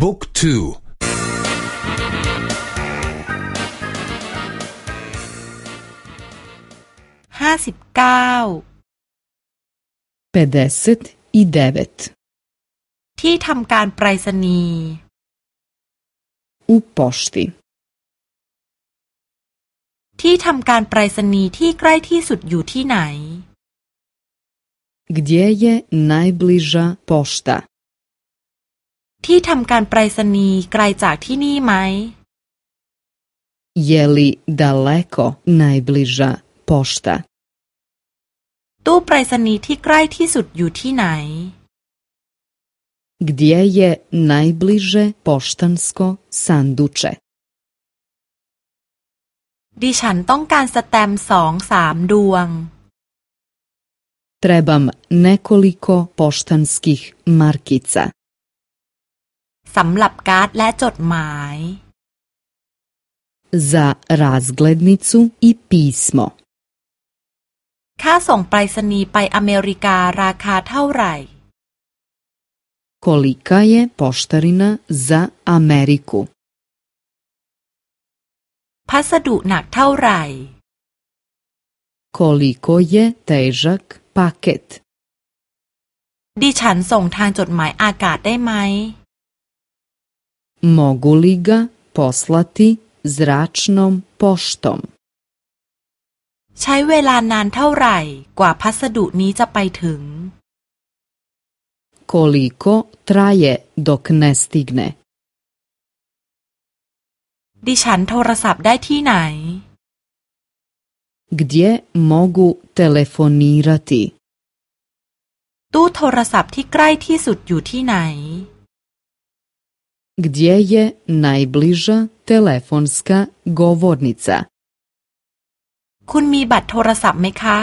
บุ๊กทูห้าสิบเก้าเปเดสิตอีเดวิตที่ทำการไปรษณีย์อุปอชติที่ทำการไปรษณีย์ที่ใกล้ที่สุดอยู่ที่ไหน Gdje je najbliža pošta? ที่ทำการไปรษณีย์ไกลจากที่นี่ไหม Je li daleko najbliža pošta? ตู้ไปรษณีย์ที่ใกล้ที่สุดอยู่ที่ไหน Gdje je najbliže poštansko sanduče? ดิฉันต้องการสแตมสองสามดวง Trebam nekoliko poštanskih markica. สำหรับการ์ดและจดหมาย Za razglednicu i pismo. ค่าส่งไปรษณีย์ไปอเมริการาคาเท่าไหร่ Kolika je poštarina za Ameriku? พัสดุหนักเท่าไหร่ Koliko je težak paket? ดิฉันส่งทางจดหมายอากาศได้ไหม Mogu li ga poslati zračnom poštom? ใช้เวลานานเท่าไหร่กว่าพัสดุนี้จะไปถึง Koliko traje dok ne stigne? ดิฉันโทรศัพท์ได้ที่ไหน Gdje mogu telefonirati? ตู้โทรศัพท์ที่ใกล้ที่สุดอยู่ที่ไหน Gdje je najbliža telefonska govornica? คุณมีบัตรโทรศัพท์ไหมคะ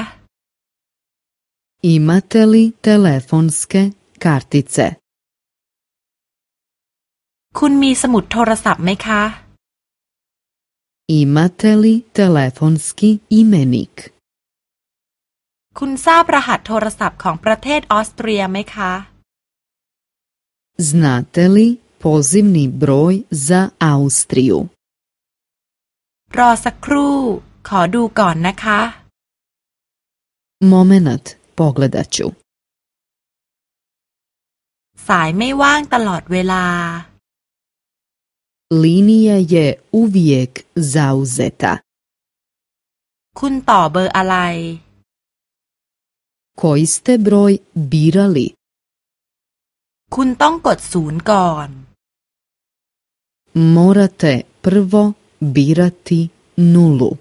Imate li telefonske kartice? คุณมีสมุดโทรศัพท์ไหมคะ Imate li telefonski imenik? คุณทราบรหัสโทรศัพท์ของประเทศออสเตรียไหมคะ Znate li pozivni broj za Austriju? รอสักครู่ ขอดูก่อนนะคะ Momenat, pogledat ću. สายไม่ว่างตลอดเวลา Linija je uvijek zauzeta. คุณต่อเบอร์อะไร Koji ste broj birali? คุณต้องกดศูนย์ก่อน Morate prvo birati nulu.